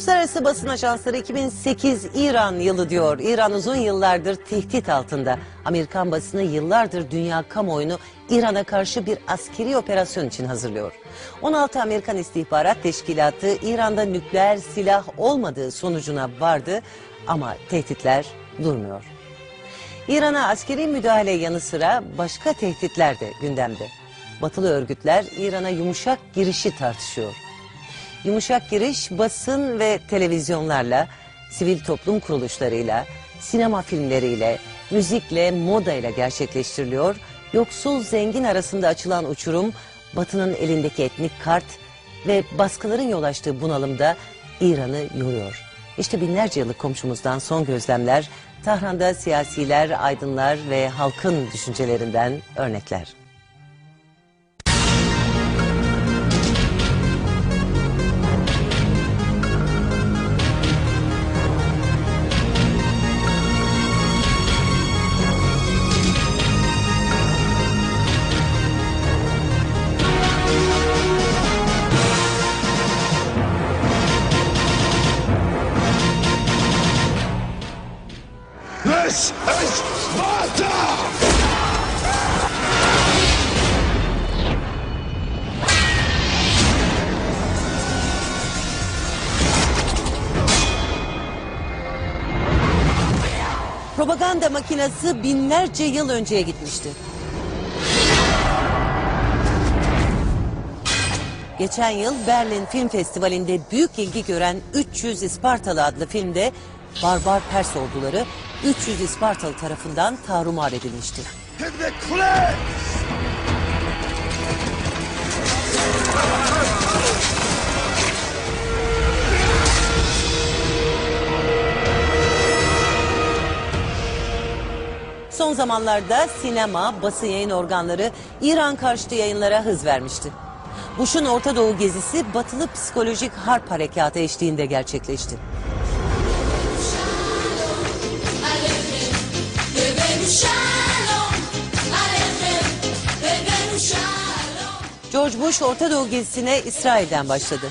Uluslararası basın ajansları 2008 İran yılı diyor. İran uzun yıllardır tehdit altında. Amerikan basını yıllardır dünya kamuoyunu İran'a karşı bir askeri operasyon için hazırlıyor. 16 Amerikan İstihbarat Teşkilatı İran'da nükleer silah olmadığı sonucuna vardı ama tehditler durmuyor. İran'a askeri müdahale yanı sıra başka tehditler de gündemde. Batılı örgütler İran'a yumuşak girişi tartışıyor. Yumuşak giriş basın ve televizyonlarla, sivil toplum kuruluşlarıyla, sinema filmleriyle, müzikle, modayla gerçekleştiriliyor. Yoksul zengin arasında açılan uçurum, Batı'nın elindeki etnik kart ve baskıların yol açtığı bunalımda İran'ı yoruyor. İşte binlerce yıllık komşumuzdan son gözlemler, Tahran'da siyasiler, aydınlar ve halkın düşüncelerinden örnekler. Makinesi binlerce yıl önceye gitmişti. Geçen yıl Berlin Film Festivali'nde büyük ilgi gören 300 İspartalı adlı filmde barbar Pers orduları 300 İspartalı tarafından tarumar edilmişti. Son zamanlarda sinema, basın yayın organları İran karşıtı yayınlara hız vermişti. Bush'un Orta Doğu gezisi batılı psikolojik harp harekatı eşliğinde gerçekleşti. George Bush Orta Doğu gezisine İsrail'den başladı.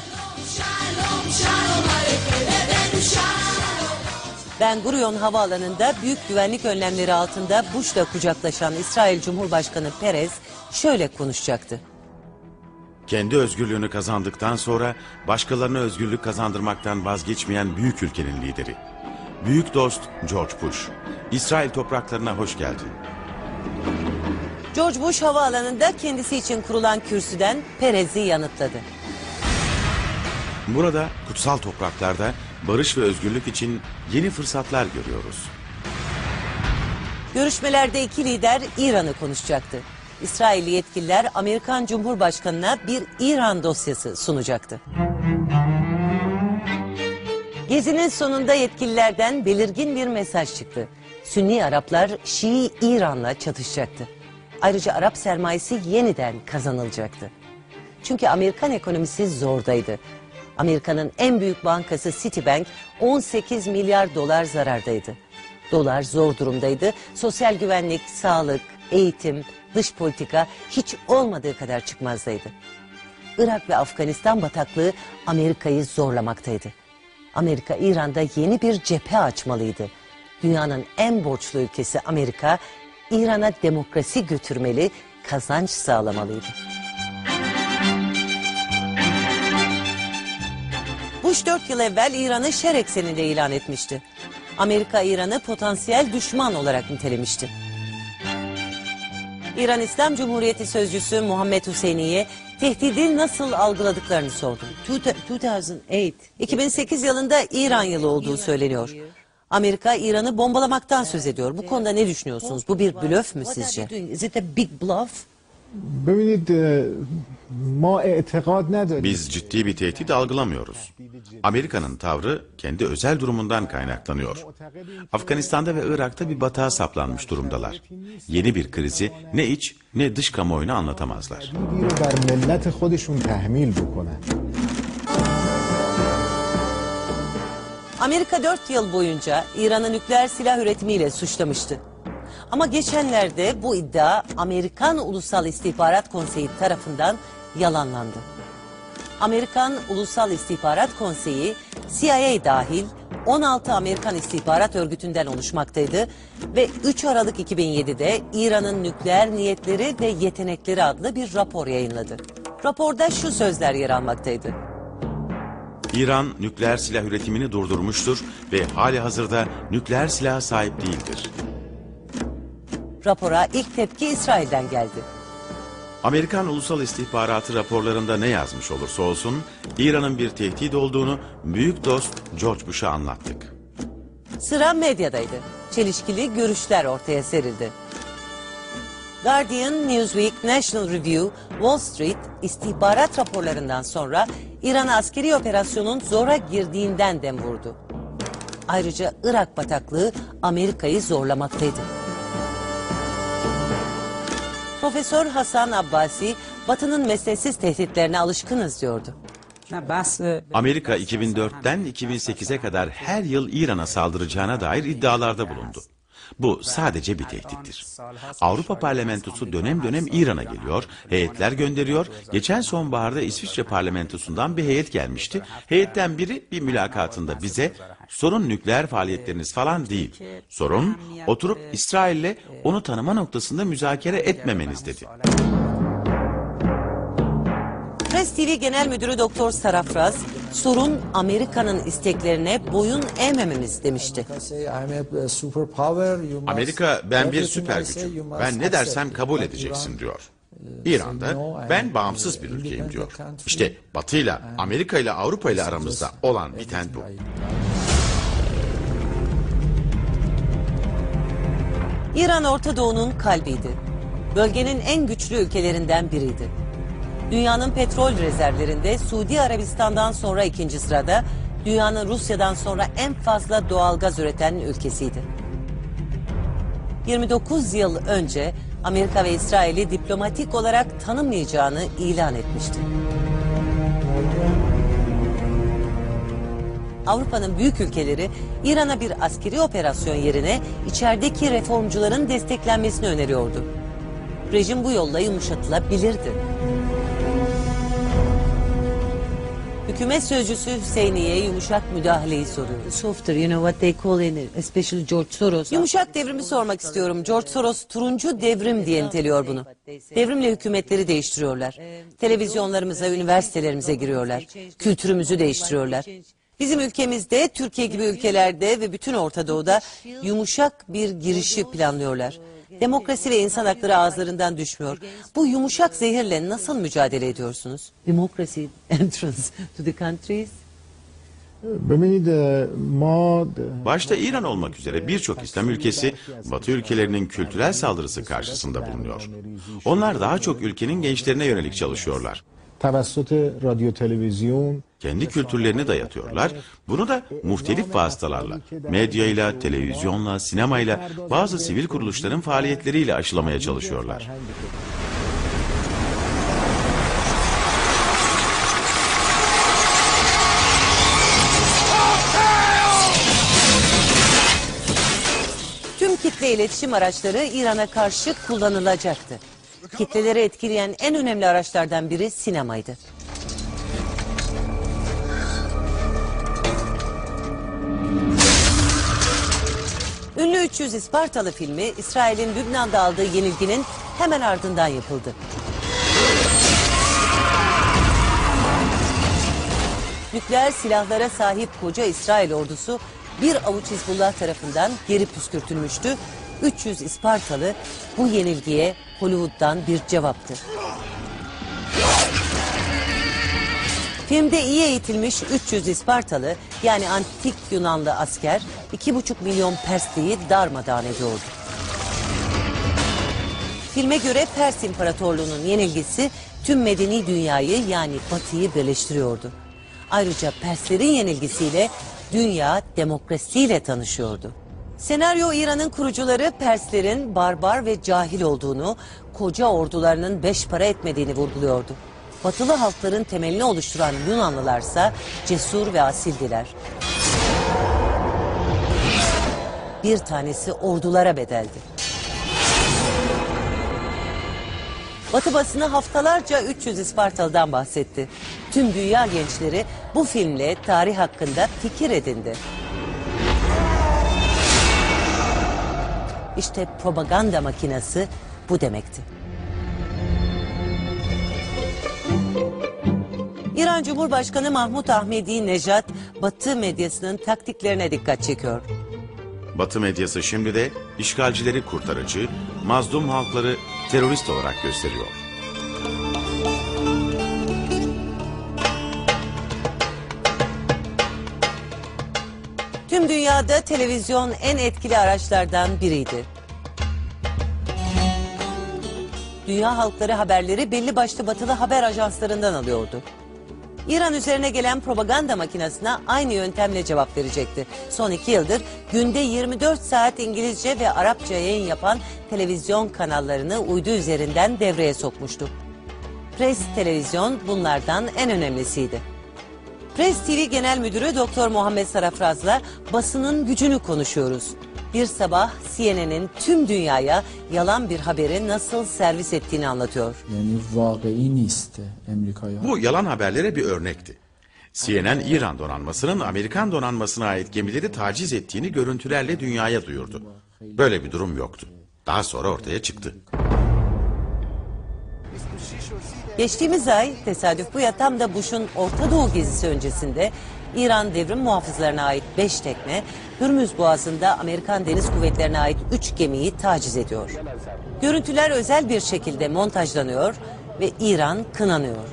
Ben Gurion Havaalanı'nda büyük güvenlik önlemleri altında Bush'la kucaklaşan İsrail Cumhurbaşkanı Perez şöyle konuşacaktı. Kendi özgürlüğünü kazandıktan sonra başkalarına özgürlük kazandırmaktan vazgeçmeyen büyük ülkenin lideri. Büyük dost George Bush. İsrail topraklarına hoş geldin. George Bush Havaalanı'nda kendisi için kurulan kürsüden Perez'i yanıtladı. Burada kutsal topraklarda barış ve özgürlük için yeni fırsatlar görüyoruz. Görüşmelerde iki lider İran'ı konuşacaktı. İsrailli yetkililer Amerikan Cumhurbaşkanı'na bir İran dosyası sunacaktı. Gezinin sonunda yetkililerden belirgin bir mesaj çıktı. Sünni Araplar Şii İran'la çatışacaktı. Ayrıca Arap sermayesi yeniden kazanılacaktı. Çünkü Amerikan ekonomisi zordaydı. Amerika'nın en büyük bankası Citibank 18 milyar dolar zarardaydı. Dolar zor durumdaydı. Sosyal güvenlik, sağlık, eğitim, dış politika hiç olmadığı kadar çıkmazdaydı. Irak ve Afganistan bataklığı Amerika'yı zorlamaktaydı. Amerika İran'da yeni bir cephe açmalıydı. Dünyanın en borçlu ülkesi Amerika, İran'a demokrasi götürmeli, kazanç sağlamalıydı. Bush 4 yıl evvel İran'ı şer ekseninde ilan etmişti. Amerika İran'ı potansiyel düşman olarak nitelemişti. İran İslam Cumhuriyeti Sözcüsü Muhammed Hüseyni'ye tehdidi nasıl algıladıklarını sordum. 2008. 2008 yılında İran yılı olduğu söyleniyor. Amerika İran'ı bombalamaktan söz ediyor. Bu konuda ne düşünüyorsunuz? Bu bir blöf mü sizce? Is it a big bluff? Biz ciddi bir tehdit algılamıyoruz. Amerika'nın tavrı kendi özel durumundan kaynaklanıyor. Afganistan'da ve Irak'ta bir batağa saplanmış durumdalar. Yeni bir krizi ne iç ne dış kamuoyuna anlatamazlar. Amerika 4 yıl boyunca İran'ı nükleer silah üretimiyle suçlamıştı. Ama geçenlerde bu iddia Amerikan Ulusal İstihbarat Konseyi tarafından yalanlandı. Amerikan Ulusal İstihbarat Konseyi CIA dahil 16 Amerikan istihbarat örgütünden oluşmaktaydı ve 3 Aralık 2007'de İran'ın nükleer niyetleri ve yetenekleri adlı bir rapor yayınladı. Raporda şu sözler yer almaktaydı. İran nükleer silah üretimini durdurmuştur ve hali hazırda nükleer silaha sahip değildir. Rapora ilk tepki İsrail'den geldi. Amerikan Ulusal İstihbaratı raporlarında ne yazmış olursa olsun İran'ın bir tehdit olduğunu büyük dost George Bush'a anlattık. Sıra medyadaydı. Çelişkili görüşler ortaya serildi. Guardian, Newsweek, National Review, Wall Street istihbarat raporlarından sonra İran'a askeri operasyonun zora girdiğinden dem vurdu. Ayrıca Irak bataklığı Amerika'yı zorlamaktaydı. Profesör Hasan Abbasi, Batı'nın mesnetsiz tehditlerine alışkınız diyordu. Amerika 2004'ten 2008'e kadar her yıl İran'a saldıracağına dair iddialarda bulundu. Bu sadece bir tehdittir. Avrupa Parlamentosu dönem dönem İran'a geliyor, heyetler gönderiyor. Geçen sonbaharda İsviçre Parlamentosu'ndan bir heyet gelmişti. Heyetten biri bir mülakatında bize sorun nükleer faaliyetleriniz falan değil. Sorun oturup İsrail'le onu tanıma noktasında müzakere etmemeniz dedi. Press TV Genel Müdürü Doktor Sarafraz, sorun Amerika'nın isteklerine boyun eğmememiz demişti. Amerika ben bir süper gücüm. Ben ne dersem kabul edeceksin diyor. İran'da ben bağımsız bir ülkeyim diyor. İşte Batı ile Amerika ile Avrupa ile aramızda olan biten bu. İran Orta Doğu'nun kalbiydi. Bölgenin en güçlü ülkelerinden biriydi. Dünyanın petrol rezervlerinde Suudi Arabistan'dan sonra ikinci sırada, dünyanın Rusya'dan sonra en fazla doğalgaz üreten ülkesiydi. 29 yıl önce Amerika ve İsrail'i diplomatik olarak tanımayacağını ilan etmişti. Avrupa'nın büyük ülkeleri İran'a bir askeri operasyon yerine içerideki reformcuların desteklenmesini öneriyordu. Rejim bu yolla yumuşatılabilirdi. Hükümet sözcüsü Hüseyniye yumuşak müdahaleyi soruyor. softer, you know what they call in, especially George Soros. Yumuşak devrimi sormak istiyorum. George Soros turuncu devrim diye niteliyor bunu. Devrimle hükümetleri değiştiriyorlar. Televizyonlarımıza, üniversitelerimize giriyorlar. Kültürümüzü değiştiriyorlar. Bizim ülkemizde, Türkiye gibi ülkelerde ve bütün Orta Doğu'da yumuşak bir girişi planlıyorlar. Demokrasi ve insan hakları ağızlarından düşmüyor. Bu yumuşak zehirle nasıl mücadele ediyorsunuz? Democracy entrance to the countries Başta İran olmak üzere birçok İslam ülkesi Batı ülkelerinin kültürel saldırısı karşısında bulunuyor. Onlar daha çok ülkenin gençlerine yönelik çalışıyorlar kendi kültürlerine dayatıyorlar. Bunu da muhtelif vasıtalarla, medyayla, televizyonla, sinemayla, bazı sivil kuruluşların faaliyetleriyle aşılamaya çalışıyorlar. Tüm kitle iletişim araçları İran'a karşı kullanılacaktı. Kitleleri etkileyen en önemli araçlardan biri sinemaydı. Ünlü 300 İspartalı filmi İsrail'in Lübnan'da aldığı yenilginin hemen ardından yapıldı. Nükleer silahlara sahip koca İsrail ordusu bir avuç Hizbullah tarafından geri püskürtülmüştü. 300 İspartalı bu yenilgiye Hollywood'dan bir cevaptı. Filmde iyi eğitilmiş 300 İspartalı yani antik Yunanlı asker 2,5 milyon Persliyi darmadağın ediyordu. Filme göre Pers İmparatorluğu'nun yenilgisi tüm medeni dünyayı yani Batı'yı birleştiriyordu. Ayrıca Perslerin yenilgisiyle dünya demokrasiyle tanışıyordu. Senaryo İran'ın kurucuları Perslerin barbar ve cahil olduğunu, koca ordularının beş para etmediğini vurguluyordu. Batılı halkların temelini oluşturan Yunanlılarsa cesur ve asildiler. Bir tanesi ordulara bedeldi. Batı basını haftalarca 300 İspartalı'dan bahsetti. Tüm dünya gençleri bu filmle tarih hakkında fikir edindi. İşte propaganda makinesi bu demekti. İran Cumhurbaşkanı Mahmut Ahmedi Nejat, Batı medyasının taktiklerine dikkat çekiyor. Batı medyası şimdi de işgalcileri kurtarıcı, mazlum halkları terörist olarak gösteriyor. Tüm dünyada televizyon en etkili araçlardan biriydi. Dünya halkları haberleri belli başlı batılı haber ajanslarından alıyordu. İran üzerine gelen propaganda makinesine aynı yöntemle cevap verecekti. Son iki yıldır günde 24 saat İngilizce ve Arapça yayın yapan televizyon kanallarını uydu üzerinden devreye sokmuştu. Press Televizyon bunlardan en önemlisiydi. Press TV Genel Müdürü Doktor Muhammed Sarafraz'la basının gücünü konuşuyoruz bir sabah CNN'in tüm dünyaya yalan bir haberi nasıl servis ettiğini anlatıyor. Yani vakai niste Amerika'ya. Bu yalan haberlere bir örnekti. CNN İran donanmasının Amerikan donanmasına ait gemileri taciz ettiğini görüntülerle dünyaya duyurdu. Böyle bir durum yoktu. Daha sonra ortaya çıktı. Geçtiğimiz ay tesadüf bu ya tam da Bush'un Orta Doğu gezisi öncesinde İran devrim muhafızlarına ait 5 tekne Hürmüz Boğazı'nda Amerikan Deniz Kuvvetlerine ait 3 gemiyi taciz ediyor. Görüntüler özel bir şekilde montajlanıyor ve İran kınanıyor.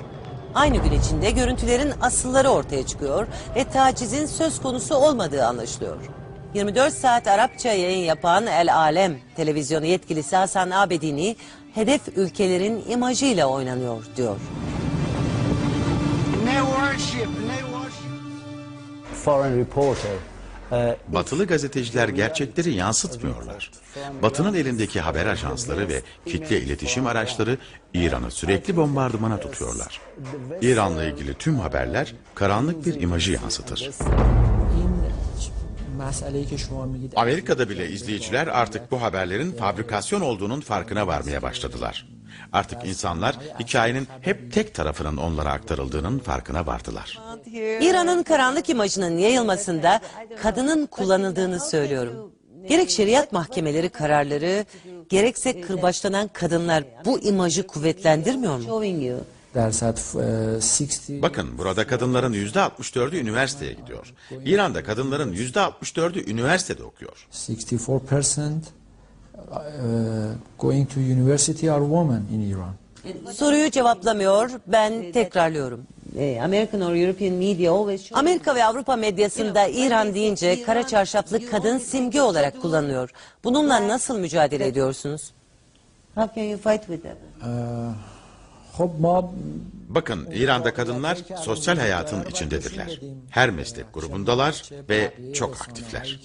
Aynı gün içinde görüntülerin asılları ortaya çıkıyor ve tacizin söz konusu olmadığı anlaşılıyor. 24 saat Arapça yayın yapan El Alem televizyonu yetkilisi Hasan Abedini hedef ülkelerin imajıyla oynanıyor diyor. foreign reporter uh, Batılı gazeteciler gerçekleri yansıtmıyorlar. Batı'nın elindeki haber ajansları ve kitle iletişim araçları İran'ı sürekli bombardımana tutuyorlar. İran'la ilgili tüm haberler karanlık bir imajı yansıtır. Amerika'da bile izleyiciler artık bu haberlerin fabrikasyon olduğunun farkına varmaya başladılar. Artık insanlar hikayenin hep tek tarafının onlara aktarıldığının farkına vardılar. İran'ın karanlık imajının yayılmasında kadının kullanıldığını söylüyorum. Gerek şeriat mahkemeleri kararları, gerekse kırbaçlanan kadınlar bu imajı kuvvetlendirmiyor mu? Bakın burada kadınların yüzde 64'ü üniversiteye gidiyor. İran'da kadınların yüzde 64'ü üniversitede okuyor. Uh, going to university are women in Iran. Soruyu cevaplamıyor. Ben tekrarlıyorum. E, American or European media always Amerika ve Avrupa medyasında İran deyince kara çarşaflı kadın simge olarak kullanılıyor. Bununla nasıl mücadele ediyorsunuz? How can you fight with them? Uh, Bakın İran'da kadınlar sosyal hayatın içindedirler. Her meslek grubundalar ve çok aktifler.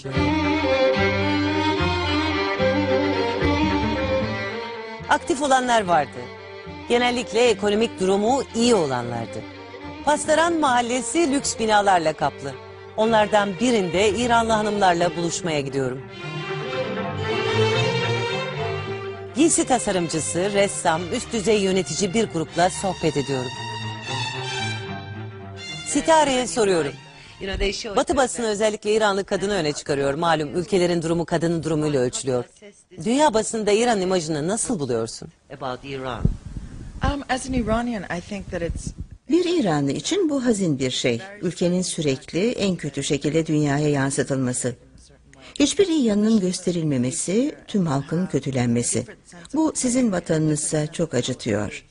Aktif olanlar vardı. Genellikle ekonomik durumu iyi olanlardı. Pastaran mahallesi lüks binalarla kaplı. Onlardan birinde İranlı hanımlarla buluşmaya gidiyorum. Giysi tasarımcısı, ressam, üst düzey yönetici bir grupla sohbet ediyorum. Sitare'ye soruyorum. Batı basını özellikle İranlı kadını öne çıkarıyor. Malum ülkelerin durumu kadının durumuyla ölçülüyor. Dünya basında İran imajını nasıl buluyorsun? about Iran. Um, as an Iranian, I think that it's Bir İranlı için bu hazin bir şey. Ülkenin sürekli en kötü şekilde dünyaya yansıtılması. Hiçbir iyi yanının gösterilmemesi, tüm halkın kötülenmesi. Bu sizin vatanınızsa çok acıtıyor.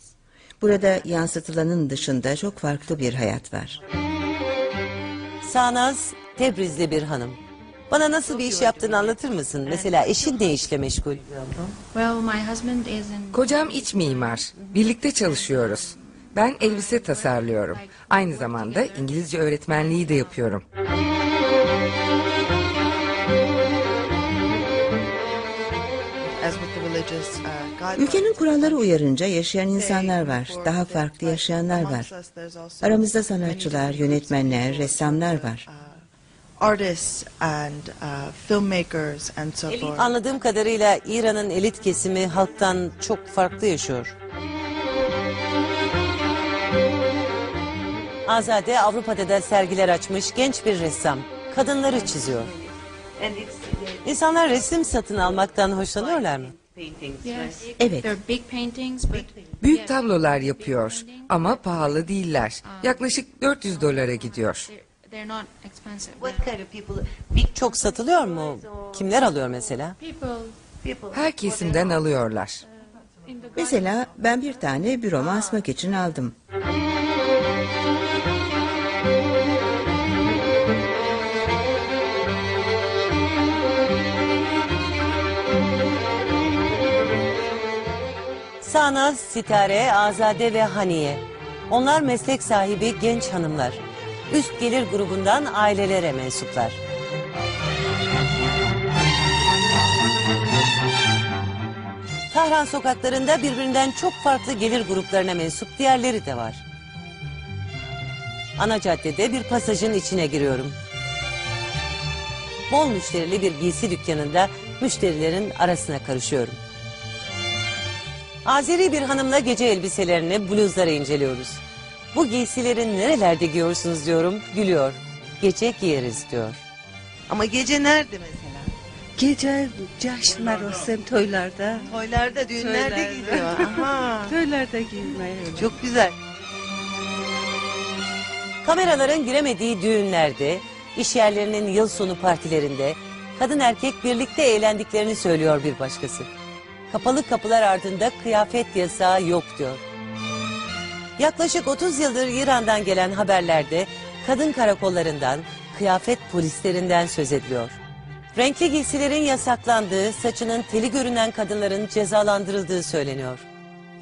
Burada yansıtılanın dışında çok farklı bir hayat var. Sanaz, Tebrizli bir hanım. Bana nasıl bir iş yaptığını anlatır mısın? Mesela eşin ne işle meşgul? Kocam iç mimar. Birlikte çalışıyoruz. Ben elbise tasarlıyorum. Aynı zamanda İngilizce öğretmenliği de yapıyorum. Ülkenin kuralları uyarınca yaşayan insanlar var, daha farklı yaşayanlar var. Aramızda sanatçılar, yönetmenler, ressamlar var. Anladığım kadarıyla İran'ın elit kesimi halktan çok farklı yaşıyor. Azade Avrupa'da da sergiler açmış genç bir ressam. Kadınları çiziyor. İnsanlar resim satın almaktan hoşlanıyorlar mı? Evet. They're big paintings, but Büyük tablolar yapıyor ama pahalı değiller. Yaklaşık 400 dolara gidiyor. Çok satılıyor mu? Kimler alıyor mesela? Her kesimden alıyorlar. the Mesela ben bir tane büroma asmak için aldım. Sana, Sitare, Azade ve Haniye. Onlar meslek sahibi genç hanımlar. Üst gelir grubundan ailelere mensuplar. Tahran sokaklarında birbirinden çok farklı gelir gruplarına mensup diğerleri de var. Ana caddede bir pasajın içine giriyorum. Bol müşterili bir giysi dükkanında müşterilerin arasına karışıyorum. Azeri bir hanımla gece elbiselerini, bluzları inceliyoruz. Bu giysileri nerelerde giyiyorsunuz diyorum, gülüyor. Gece giyeriz diyor. Ama gece nerede mesela? Gece caş marosim toylarda. Toylarda, düğünlerde Toylarda. gidiyor. Aha. Toylarda giyinmeye. Çok güzel. Kameraların giremediği düğünlerde, iş yerlerinin yıl sonu partilerinde kadın erkek birlikte eğlendiklerini söylüyor bir başkası. Kapalı kapılar ardında kıyafet yasağı yok diyor. Yaklaşık 30 yıldır İran'dan gelen haberlerde kadın karakollarından, kıyafet polislerinden söz ediliyor. Renkli giysilerin yasaklandığı, saçının teli görünen kadınların cezalandırıldığı söyleniyor.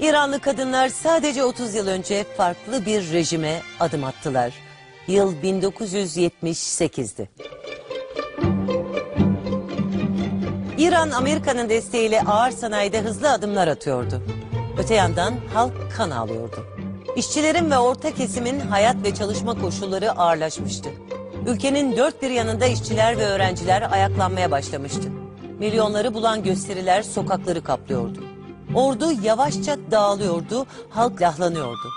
İranlı kadınlar sadece 30 yıl önce farklı bir rejime adım attılar. Yıl 1978'di. İran Amerika'nın desteğiyle ağır sanayide hızlı adımlar atıyordu. Öte yandan halk kan ağlıyordu. İşçilerin ve orta kesimin hayat ve çalışma koşulları ağırlaşmıştı. Ülkenin dört bir yanında işçiler ve öğrenciler ayaklanmaya başlamıştı. Milyonları bulan gösteriler sokakları kaplıyordu. Ordu yavaşça dağılıyordu, halk lahlanıyordu.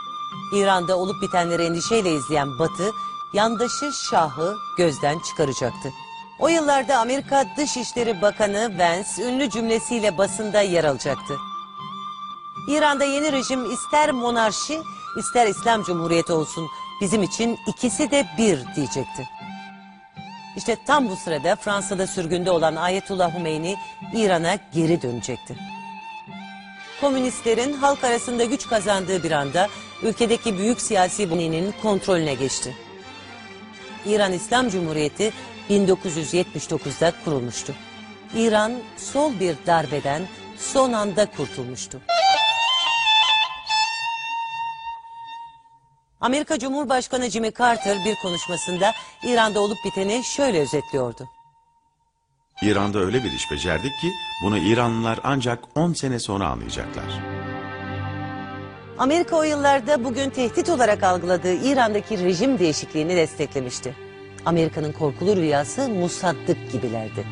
İran'da olup bitenleri endişeyle izleyen Batı, yandaşı Şah'ı gözden çıkaracaktı. O yıllarda Amerika Dışişleri Bakanı Vance ünlü cümlesiyle basında yer alacaktı. İran'da yeni rejim ister monarşi ister İslam Cumhuriyeti olsun bizim için ikisi de bir diyecekti. İşte tam bu sırada Fransa'da sürgünde olan Ayetullah Humeyni İran'a geri dönecekti. Komünistlerin halk arasında güç kazandığı bir anda ülkedeki büyük siyasi buninin kontrolüne geçti. İran İslam Cumhuriyeti 1979'da kurulmuştu. İran sol bir darbeden son anda kurtulmuştu. Amerika Cumhurbaşkanı Jimmy Carter bir konuşmasında İran'da olup biteni şöyle özetliyordu. İran'da öyle bir iş becerdik ki bunu İranlılar ancak 10 sene sonra anlayacaklar. Amerika o yıllarda bugün tehdit olarak algıladığı İran'daki rejim değişikliğini desteklemişti. Amerika'nın korkulu rüyası Musaddık gibilerdi.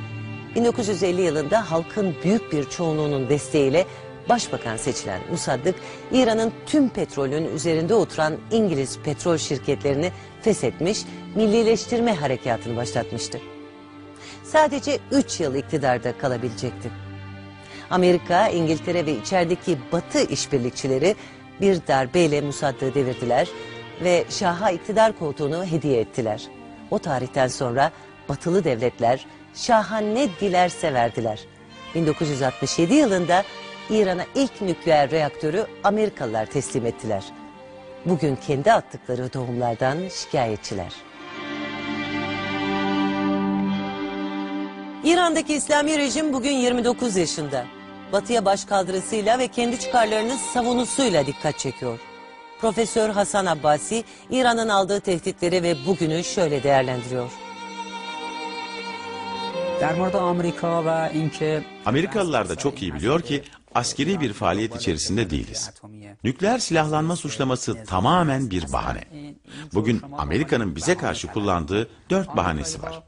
1950 yılında halkın büyük bir çoğunluğunun desteğiyle başbakan seçilen Musaddık, İran'ın tüm petrolün üzerinde oturan İngiliz petrol şirketlerini feshetmiş, millileştirme harekatını başlatmıştı. Sadece 3 yıl iktidarda kalabilecekti. Amerika, İngiltere ve içerideki Batı işbirlikçileri bir darbeyle Musaddık'ı devirdiler ve Şah'a iktidar koltuğunu hediye ettiler. O tarihten sonra Batılı devletler Şah'a ne dilerse verdiler. 1967 yılında İran'a ilk nükleer reaktörü Amerikalılar teslim ettiler. Bugün kendi attıkları tohumlardan şikayetçiler. İran'daki İslami rejim bugün 29 yaşında. Batıya başkaldırısıyla ve kendi çıkarlarını savunusuyla dikkat çekiyor. Profesör Hasan Abbasi İran'ın aldığı tehditleri ve bugünü şöyle değerlendiriyor. Amerikalılar da çok iyi biliyor ki askeri bir faaliyet içerisinde değiliz. Nükleer silahlanma suçlaması tamamen bir bahane. Bugün Amerika'nın bize karşı kullandığı dört bahanesi var.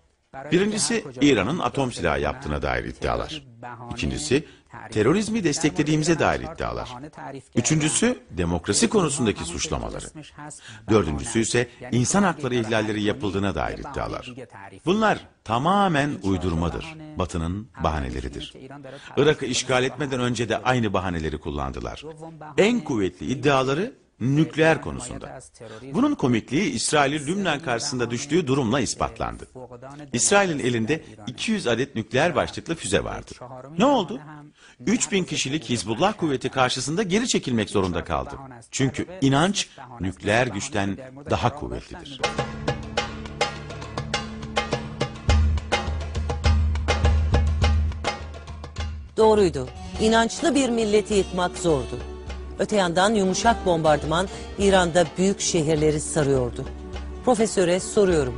Birincisi İran'ın atom silahı yaptığına dair iddialar. İkincisi terörizmi desteklediğimize dair iddialar. Üçüncüsü demokrasi konusundaki suçlamaları. Dördüncüsü ise insan hakları ihlalleri yapıldığına dair iddialar. Bunlar tamamen uydurmadır. Batı'nın bahaneleridir. Irak'ı işgal etmeden önce de aynı bahaneleri kullandılar. En kuvvetli iddiaları nükleer konusunda. Bunun komikliği İsrail'in Lübnan karşısında düştüğü durumla ispatlandı. İsrail'in elinde 200 adet nükleer başlıklı füze vardı. Ne oldu? 3000 kişilik Hizbullah kuvveti karşısında geri çekilmek zorunda kaldı. Çünkü inanç nükleer güçten daha kuvvetlidir. Doğruydu. İnançlı bir milleti yıkmak zordu. Öte yandan yumuşak bombardıman İran'da büyük şehirleri sarıyordu. Profesöre soruyorum.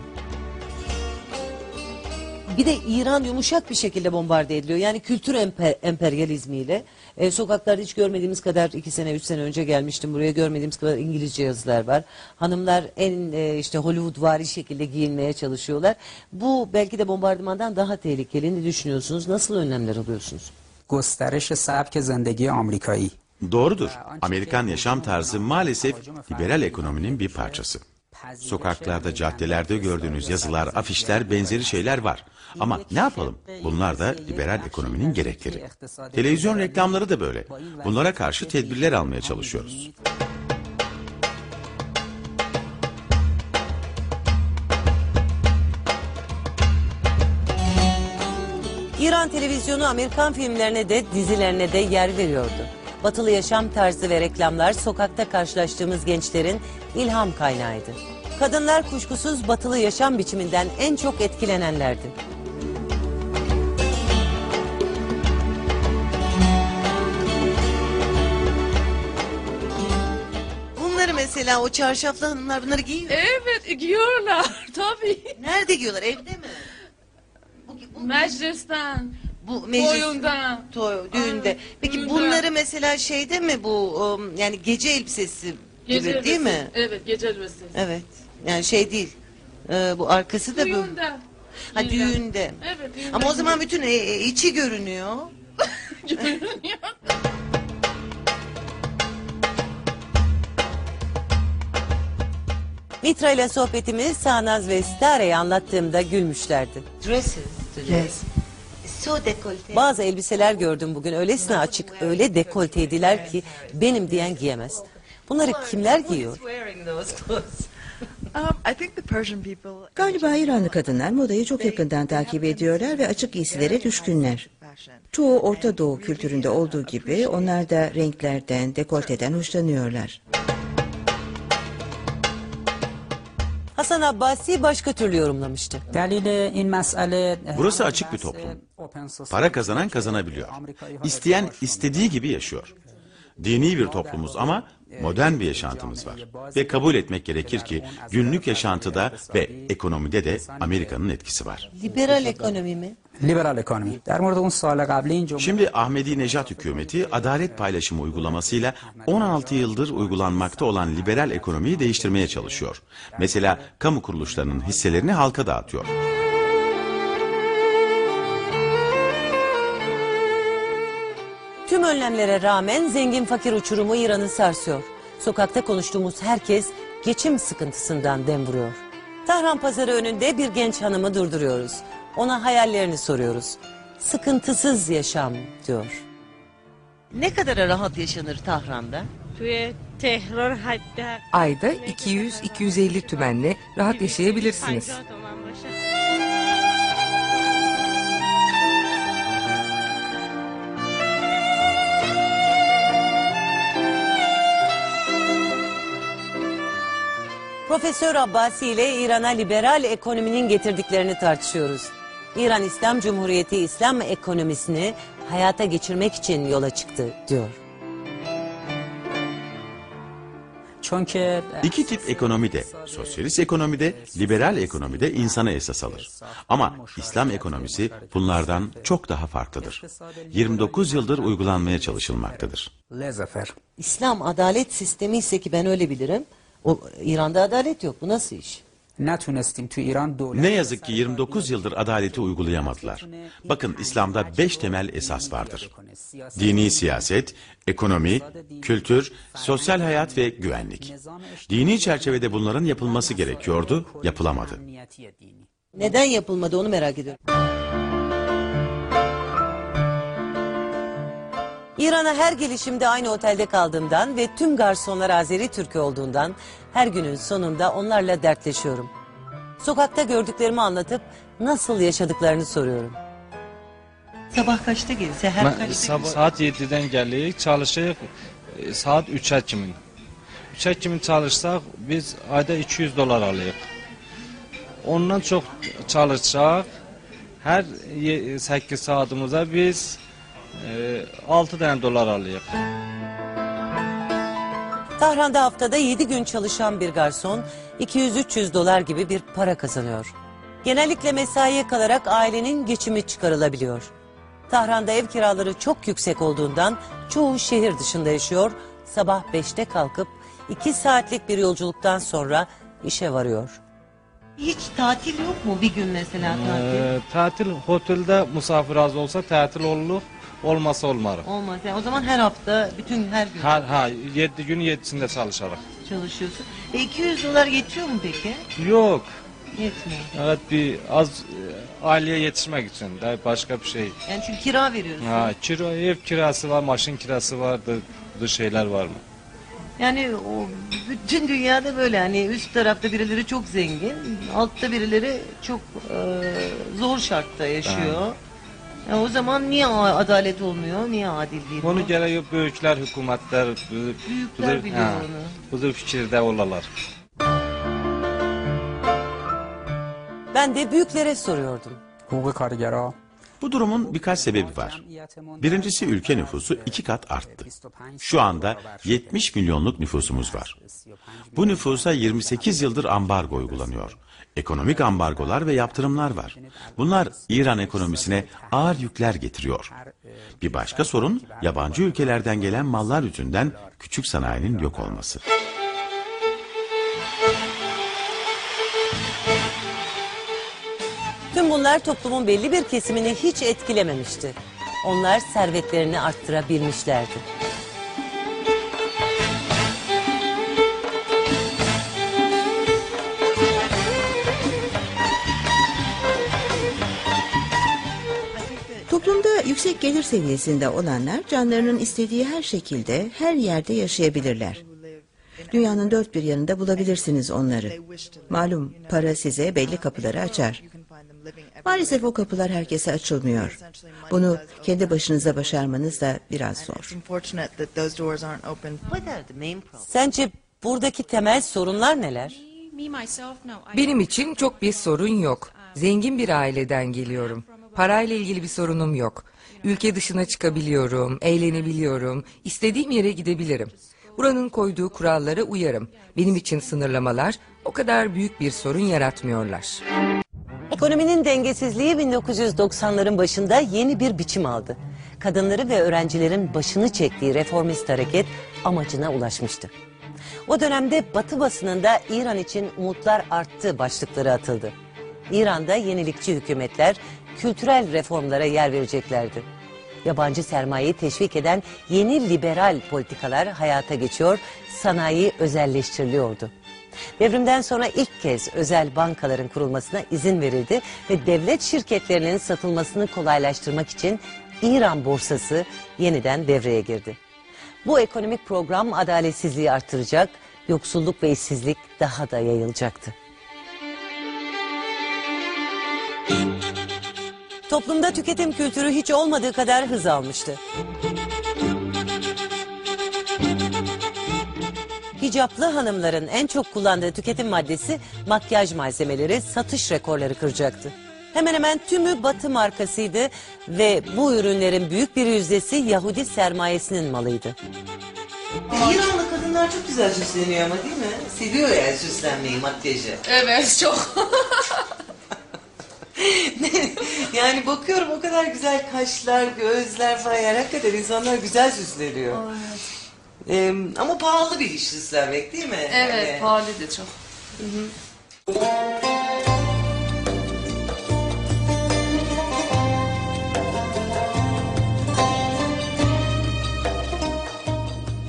Bir de İran yumuşak bir şekilde bombarde ediliyor. Yani kültür emper, emperyalizmiyle. E, sokaklarda hiç görmediğimiz kadar iki sene, üç sene önce gelmiştim buraya. Görmediğimiz kadar İngilizce yazılar var. Hanımlar en e, işte Hollywood vari şekilde giyinmeye çalışıyorlar. Bu belki de bombardımandan daha tehlikeli. Ne düşünüyorsunuz? Nasıl önlemler alıyorsunuz? گسترش سبک زندگی آمریکایی Doğrudur. Amerikan yaşam tarzı maalesef liberal ekonominin bir parçası. Sokaklarda, caddelerde gördüğünüz yazılar, afişler, benzeri şeyler var. Ama ne yapalım? Bunlar da liberal ekonominin gerekleri. Televizyon reklamları da böyle. Bunlara karşı tedbirler almaya çalışıyoruz. İran televizyonu Amerikan filmlerine de dizilerine de yer veriyordu. Batılı yaşam tarzı ve reklamlar sokakta karşılaştığımız gençlerin ilham kaynağıydı. Kadınlar kuşkusuz batılı yaşam biçiminden en çok etkilenenlerdi. Bunları mesela o çarşaflı hanımlar bunları giyiyor. Evet giyiyorlar tabii. Nerede giyiyorlar? Evde mi? Meclisten, Bu meclis, toy, düğünde. Peki düğünde. bunları mesela şeyde mi bu um, yani gece elbisesi gibi Gece değil elbisesi. mi? Evet gece elbisesi. Evet. Yani şey değil. Ee, bu arkası da bu. Düğünde. Ha düğünde. Evet düğünde. Ama o zaman bütün e, e, içi görünüyor. görünüyor. Mitra ile sohbetimiz Sanaz ve Stare'yi anlattığımda gülmüşlerdi. Dresses. Yes. Bazı elbiseler gördüm bugün öylesine açık, öyle dekolteydiler ki benim diyen giyemez. Bunları kimler giyiyor? Um, I think the Persian people. Galiba İranlı kadınlar modayı çok yakından takip ediyorlar ve açık giysilere düşkünler. Çoğu Orta Doğu kültüründe olduğu gibi onlar da renklerden, dekolteden hoşlanıyorlar. Hasan Abbasi başka türlü yorumlamıştı. Burası açık bir toplum. Para kazanan kazanabiliyor. İsteyen istediği gibi yaşıyor. Dini bir toplumuz ama modern bir yaşantımız var. Ve kabul etmek gerekir ki günlük yaşantıda ve ekonomide de Amerika'nın etkisi var. Liberal ekonomi mi? Liberal ekonomi. Şimdi Ahmedi Nejat hükümeti adalet paylaşımı uygulamasıyla 16 yıldır uygulanmakta olan liberal ekonomiyi değiştirmeye çalışıyor. Mesela kamu kuruluşlarının hisselerini halka dağıtıyor. Tüm önlemlere rağmen zengin fakir uçurumu İran'ı sarsıyor. Sokakta konuştuğumuz herkes geçim sıkıntısından dem vuruyor. Tahran pazarı önünde bir genç hanımı durduruyoruz. Ona hayallerini soruyoruz. Sıkıntısız yaşam diyor. Ne kadar rahat yaşanır Tahran'da? Ayda 200-250 tümenle rahat yaşayabilirsiniz. Profesör Abbasi ile İran'a liberal ekonominin getirdiklerini tartışıyoruz. İran İslam Cumhuriyeti İslam ekonomisini hayata geçirmek için yola çıktı diyor. Çünkü e, iki tip ekonomide, sosyalist ekonomide, liberal ekonomide insanı esas alır. Ama İslam ekonomisi bunlardan çok daha farklıdır. 29 yıldır uygulanmaya çalışılmaktadır. İslam adalet sistemi ise ki ben öyle bilirim. O, İran'da adalet yok. Bu nasıl iş? Ne yazık ki 29 yıldır adaleti uygulayamadılar. Bakın İslam'da 5 temel esas vardır. Dini siyaset, ekonomi, kültür, sosyal hayat ve güvenlik. Dini çerçevede bunların yapılması gerekiyordu, yapılamadı. Neden yapılmadı onu merak ediyorum. İran'a her gelişimde aynı otelde kaldığımdan ve tüm garsonlar Azeri Türk olduğundan her günün sonunda onlarla dertleşiyorum. Sokakta gördüklerimi anlatıp nasıl yaşadıklarını soruyorum. Sabah kaçta gelir? Seher Ben kaçta sabah saat 7'den gelirik, çalışırıq e, saat 3'ə kimin. 3'ə kimin çalışsaq biz ayda 200 dolar alırıq. Ondan çox çalışsaq hər 8 saatımıza biz 6 dənə dolar alırıq. Tahran'da haftada 7 gün çalışan bir garson 200-300 dolar gibi bir para kazanıyor. Genellikle mesaiye kalarak ailenin geçimi çıkarılabiliyor. Tahran'da ev kiraları çok yüksek olduğundan çoğu şehir dışında yaşıyor. Sabah 5'te kalkıp 2 saatlik bir yolculuktan sonra işe varıyor. Hiç tatil yok mu bir gün mesela tatil? E, tətil hoteldə musafir az olsa tətil olunur, olmasa olmarıq. Olmaz. Yani o zaman her hafta bütün her gün Hər, hə, 7 gün 7-sində çalışarıq. çalışıyorsun. E 200 dolar yetiyor mu peki? Yox. Yetmiyor. Evet bir az e, aileye yetişmek için de başka bir şey. Yani çünkü kira veriyorsun. Ha, kira, ev kirası var, maşın kirası var, bu, bu şeyler var mı? Yani o bütün dünyada böyle hani üst tarafta birileri çok zengin, altta birileri çok e, zor şartta yaşıyor. Ya o zaman niye a- adalet olmuyor? Niye adil değil? Onu bu? gerek büyükler, hükümetler bu, Büyükler budur- biliyor ha, onu. budur fikirde olalar. Ben de büyüklere soruyordum. حقوق کارگرها bu durumun birkaç sebebi var. Birincisi ülke nüfusu iki kat arttı. Şu anda 70 milyonluk nüfusumuz var. Bu nüfusa 28 yıldır ambargo uygulanıyor. Ekonomik ambargolar ve yaptırımlar var. Bunlar İran ekonomisine ağır yükler getiriyor. Bir başka sorun yabancı ülkelerden gelen mallar yüzünden küçük sanayinin yok olması. Tüm bunlar toplumun belli bir kesimini hiç etkilememişti. Onlar servetlerini arttırabilmişlerdi. Toplumda yüksek gelir seviyesinde olanlar canlarının istediği her şekilde her yerde yaşayabilirler. Dünyanın dört bir yanında bulabilirsiniz onları. Malum para size belli kapıları açar. Maalesef o kapılar herkese açılmıyor. Bunu kendi başınıza başarmanız da biraz zor. Sence buradaki temel sorunlar neler? Benim için çok bir sorun yok. Zengin bir aileden geliyorum. Parayla ilgili bir sorunum yok. Ülke dışına çıkabiliyorum, eğlenebiliyorum, istediğim yere gidebilirim. Buranın koyduğu kurallara uyarım. Benim için sınırlamalar o kadar büyük bir sorun yaratmıyorlar. Ekonominin dengesizliği 1990'ların başında yeni bir biçim aldı. Kadınları ve öğrencilerin başını çektiği reformist hareket amacına ulaşmıştı. O dönemde Batı basınında İran için umutlar arttı başlıkları atıldı. İran'da yenilikçi hükümetler kültürel reformlara yer vereceklerdi. Yabancı sermayeyi teşvik eden yeni liberal politikalar hayata geçiyor, sanayi özelleştiriliyordu. Devrimden sonra ilk kez özel bankaların kurulmasına izin verildi ve devlet şirketlerinin satılmasını kolaylaştırmak için İran borsası yeniden devreye girdi. Bu ekonomik program adaletsizliği artıracak, yoksulluk ve işsizlik daha da yayılacaktı. Toplumda tüketim kültürü hiç olmadığı kadar hız almıştı. Hicaplı hanımların en çok kullandığı tüketim maddesi makyaj malzemeleri satış rekorları kıracaktı. Hemen hemen tümü Batı markasıydı ve bu ürünlerin büyük bir yüzdesi Yahudi sermayesinin malıydı. İranlı kadınlar çok güzel süsleniyor ama değil mi? Seviyor yani süslenmeyi, makyajı. Evet çok. yani bakıyorum o kadar güzel kaşlar, gözler falan yani hakikaten insanlar güzel süsleniyor. Ee, ama pahalı bir iş süslenmek değil mi? Evet Yani- pahalıdır çok.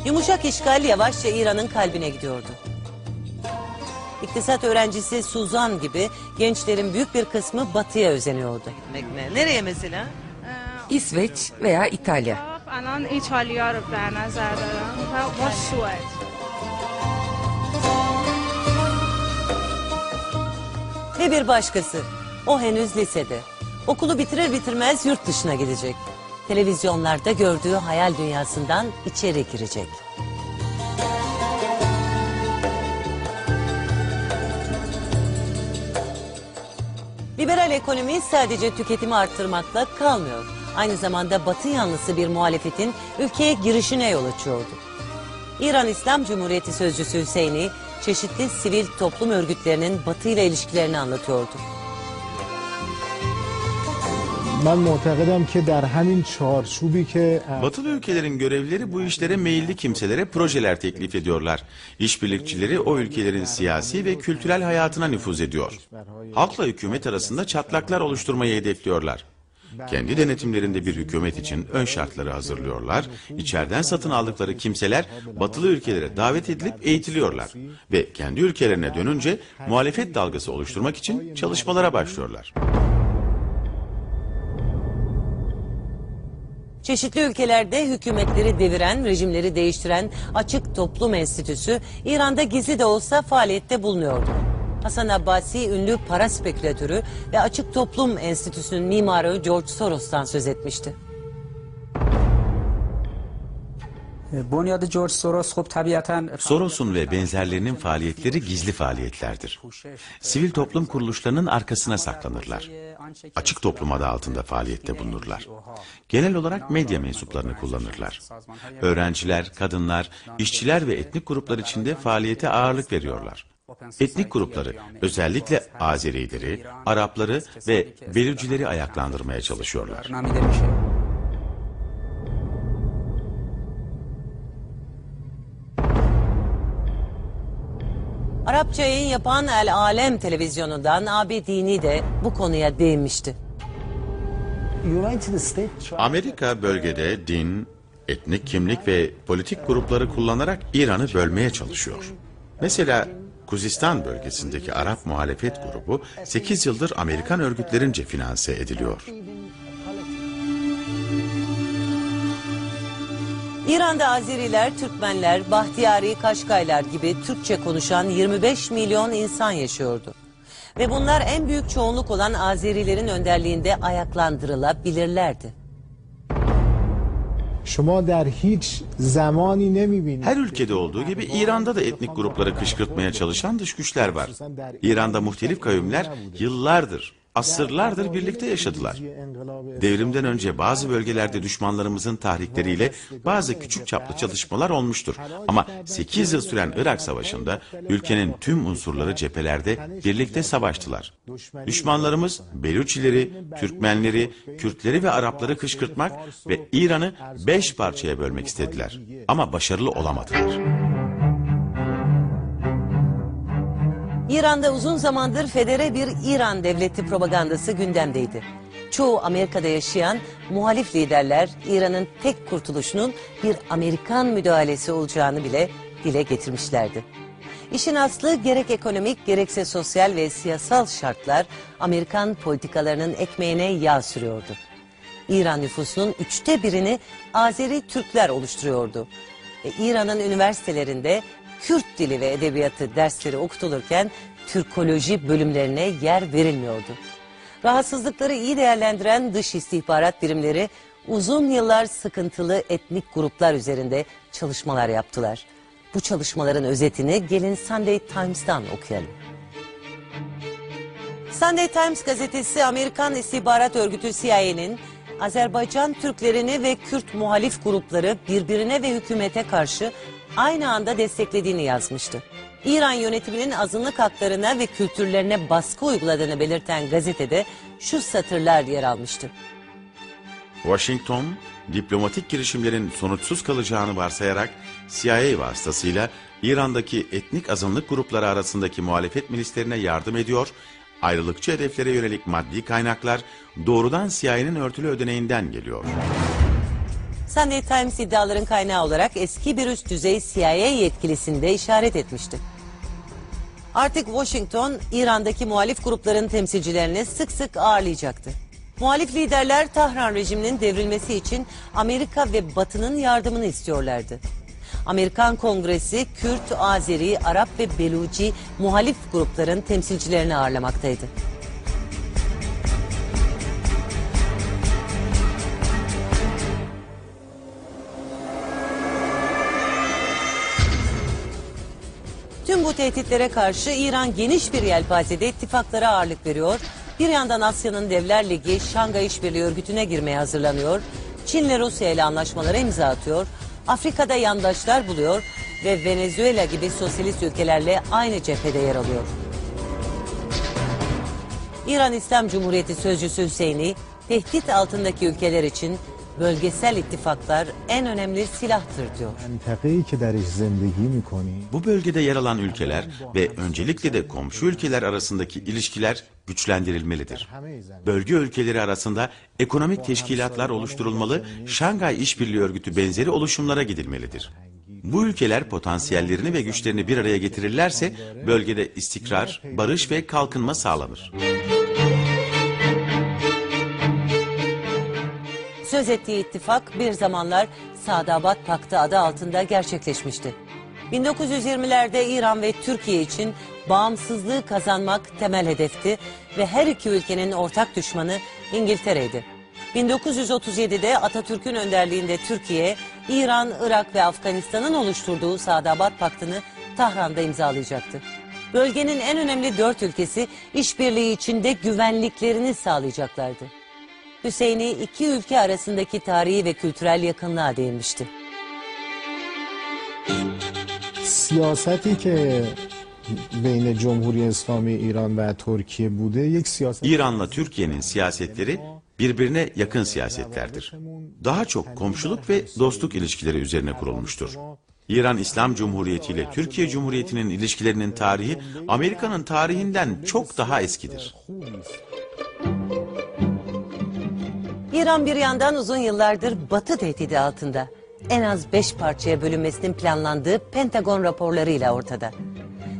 Yumuşak işgal yavaşça İran'ın kalbine gidiyordu. İktisat öğrencisi Suzan gibi gençlerin büyük bir kısmı batıya özeniyordu. Nereye mesela? İsveç veya İtalya. الان ایتالیا رو در نظر دارم و با سوئد Ve bir başkası. O henüz lisede. Okulu bitirir bitirmez yurt dışına gidecek. Televizyonlarda gördüğü hayal dünyasından içeri girecek. Liberal ekonomi sadece tüketimi arttırmakla kalmıyor. aynı zamanda Batı yanlısı bir muhalefetin ülkeye girişine yol açıyordu. İran İslam Cumhuriyeti sözcüsü Hüseyin'i çeşitli sivil toplum örgütlerinin Batı ile ilişkilerini anlatıyordu. Batılı ülkelerin görevleri bu işlere meyilli kimselere projeler teklif ediyorlar. İşbirlikçileri o ülkelerin siyasi ve kültürel hayatına nüfuz ediyor. Halkla hükümet arasında çatlaklar oluşturmayı hedefliyorlar. Kendi denetimlerinde bir hükümet için ön şartları hazırlıyorlar. İçeriden satın aldıkları kimseler batılı ülkelere davet edilip eğitiliyorlar. Ve kendi ülkelerine dönünce muhalefet dalgası oluşturmak için çalışmalara başlıyorlar. Çeşitli ülkelerde hükümetleri deviren, rejimleri değiştiren Açık Toplum Enstitüsü İran'da gizli de olsa faaliyette bulunuyordu. Hasan Abbasi ünlü para spekülatörü ve Açık Toplum Enstitüsü'nün mimarı George Soros'tan söz etmişti. Soros'un ve benzerlerinin faaliyetleri gizli faaliyetlerdir. Sivil toplum kuruluşlarının arkasına saklanırlar. Açık toplum adı altında faaliyette bulunurlar. Genel olarak medya mensuplarını kullanırlar. Öğrenciler, kadınlar, işçiler ve etnik gruplar içinde faaliyete ağırlık veriyorlar. Etnik grupları, özellikle Azerileri, Arapları ve Belircileri ayaklandırmaya çalışıyorlar. Arapça yayın yapan El Alem televizyonundan Abedini de bu konuya değinmişti. Amerika bölgede din, etnik kimlik ve politik grupları kullanarak İran'ı bölmeye çalışıyor. Mesela Kuzistan bölgesindeki Arap muhalefet grubu 8 yıldır Amerikan örgütlerince finanse ediliyor. İran'da Azeriler, Türkmenler, Bahtiyari, Kaşkaylar gibi Türkçe konuşan 25 milyon insan yaşıyordu. Ve bunlar en büyük çoğunluk olan Azerilerin önderliğinde ayaklandırılabilirlerdi. Her ülkede olduğu gibi İran'da da etnik grupları kışkırtmaya çalışan dış güçler var. İran'da muhtelif kavimler yıllardır, asırlardır birlikte yaşadılar. Devrimden önce bazı bölgelerde düşmanlarımızın tahrikleriyle bazı küçük çaplı çalışmalar olmuştur. Ama 8 yıl süren Irak Savaşı'nda ülkenin tüm unsurları cephelerde birlikte savaştılar. Düşmanlarımız Belüçileri, Türkmenleri, Kürtleri ve Arapları kışkırtmak ve İran'ı beş parçaya bölmek istediler. Ama başarılı olamadılar. İran'da uzun zamandır federe bir İran devleti propagandası gündemdeydi. Çoğu Amerika'da yaşayan muhalif liderler İran'ın tek kurtuluşunun bir Amerikan müdahalesi olacağını bile dile getirmişlerdi. İşin aslı gerek ekonomik gerekse sosyal ve siyasal şartlar Amerikan politikalarının ekmeğine yağ sürüyordu. İran nüfusunun üçte birini Azeri Türkler oluşturuyordu. E, İran'ın üniversitelerinde Kürt dili ve edebiyatı dersleri okutulurken Türkoloji bölümlerine yer verilmiyordu. Rahatsızlıkları iyi değerlendiren dış istihbarat birimleri uzun yıllar sıkıntılı etnik gruplar üzerinde çalışmalar yaptılar. Bu çalışmaların özetini gelin Sunday Times'tan okuyalım. Sunday Times gazetesi Amerikan İstihbarat Örgütü CIA'nin Azerbaycan Türklerini ve Kürt muhalif grupları birbirine ve hükümete karşı aynı anda desteklediğini yazmıştı. İran yönetiminin azınlık haklarına ve kültürlerine baskı uyguladığını belirten gazetede şu satırlar yer almıştı. Washington, diplomatik girişimlerin sonuçsuz kalacağını varsayarak CIA vasıtasıyla İran'daki etnik azınlık grupları arasındaki muhalefet milislerine yardım ediyor, ayrılıkçı hedeflere yönelik maddi kaynaklar doğrudan CIA'nin örtülü ödeneğinden geliyor. Sunday Times iddiaların kaynağı olarak eski bir üst düzey CIA yetkilisini de işaret etmişti. Artık Washington, İran'daki muhalif grupların temsilcilerini sık sık ağırlayacaktı. Muhalif liderler Tahran rejiminin devrilmesi için Amerika ve Batı'nın yardımını istiyorlardı. Amerikan Kongresi, Kürt, Azeri, Arap ve Beluci muhalif grupların temsilcilerini ağırlamaktaydı. Tüm bu tehditlere karşı İran geniş bir yelpazede ittifaklara ağırlık veriyor. Bir yandan Asya'nın Devler Ligi Şangay İşbirliği Örgütü'ne girmeye hazırlanıyor. Çin'le Rusya ile anlaşmalara imza atıyor. Afrika'da yandaşlar buluyor ve Venezuela gibi sosyalist ülkelerle aynı cephede yer alıyor. İran İslam Cumhuriyeti Sözcüsü Hüseyini, tehdit altındaki ülkeler için bölgesel ittifaklar en önemli silahtır diyor. Bu bölgede yer alan ülkeler ve öncelikle de komşu ülkeler arasındaki ilişkiler güçlendirilmelidir. Bölge ülkeleri arasında ekonomik teşkilatlar oluşturulmalı, Şangay İşbirliği Örgütü benzeri oluşumlara gidilmelidir. Bu ülkeler potansiyellerini ve güçlerini bir araya getirirlerse bölgede istikrar, barış ve kalkınma sağlanır. Söz ettiği ittifak bir zamanlar Sadabat Paktı adı altında gerçekleşmişti. 1920'lerde İran ve Türkiye için bağımsızlığı kazanmak temel hedefti ve her iki ülkenin ortak düşmanı İngiltere'ydi. 1937'de Atatürk'ün önderliğinde Türkiye, İran, Irak ve Afganistan'ın oluşturduğu Sadabat Paktı'nı Tahran'da imzalayacaktı. Bölgenin en önemli dört ülkesi işbirliği içinde güvenliklerini sağlayacaklardı. Hüseyin'i iki ülke arasındaki tarihi ve kültürel yakınlığa değinmişti. سیاستی که بین جمهوری اسلامی ایران و ترکیه بوده یک سیاست İran'la Türkiye'nin siyasetleri birbirine yakın siyasetlerdir. Daha çok komşuluk ve dostluk ilişkileri üzerine kurulmuştur. İran İslam Cumhuriyeti ile Türkiye Cumhuriyeti'nin ilişkilerinin tarihi Amerika'nın tarihinden çok daha eskidir. İran bir yandan uzun yıllardır Batı tehdidi altında. En az beş parçaya bölünmesinin planlandığı Pentagon raporlarıyla ortada.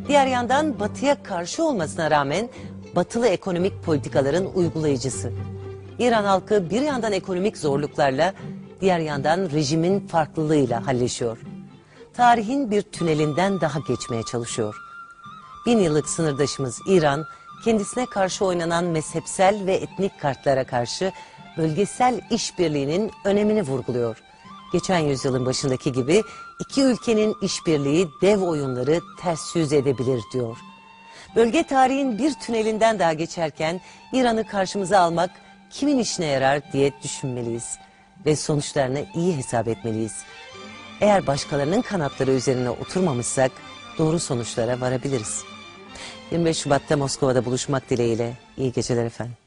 Diğer yandan Batı'ya karşı olmasına rağmen batılı ekonomik politikaların uygulayıcısı. İran halkı bir yandan ekonomik zorluklarla, diğer yandan rejimin farklılığıyla halleşiyor. Tarihin bir tünelinden daha geçmeye çalışıyor. Bin yıllık sınırdaşımız İran, kendisine karşı oynanan mezhepsel ve etnik kartlara karşı bölgesel işbirliğinin önemini vurguluyor. Geçen yüzyılın başındaki gibi iki ülkenin işbirliği dev oyunları ters yüz edebilir diyor. Bölge tarihin bir tünelinden daha geçerken İran'ı karşımıza almak kimin işine yarar diye düşünmeliyiz. Ve sonuçlarını iyi hesap etmeliyiz. Eğer başkalarının kanatları üzerine oturmamışsak doğru sonuçlara varabiliriz. 25 Şubat'ta Moskova'da buluşmak dileğiyle iyi geceler efendim.